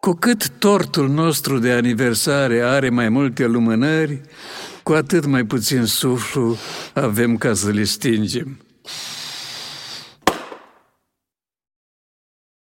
Cu cât tortul nostru de aniversare are mai multe lumânări, cu atât mai puțin suflu avem ca să le stingem.